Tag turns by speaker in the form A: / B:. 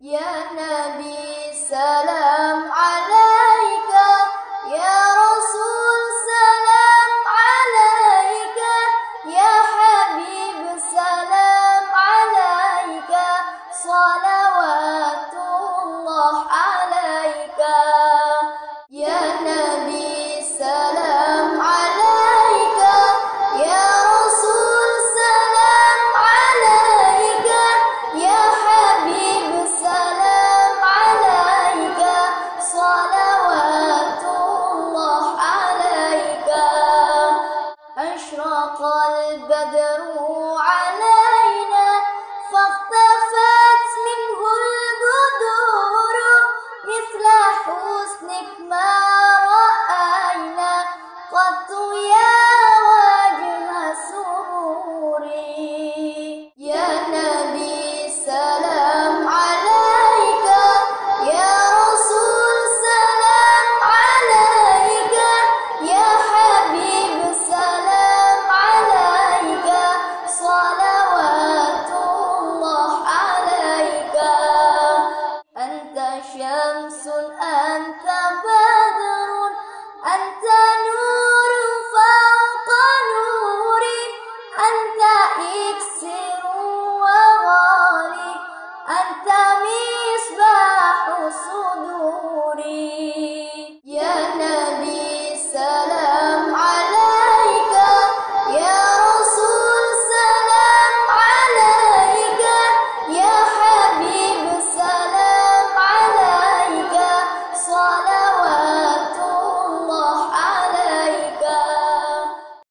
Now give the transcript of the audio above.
A: يا نبي سلام عليك. يا رسول سلام عليك. يا حبيب سلام عليك. صلاة أشرق البدر على I'm the X.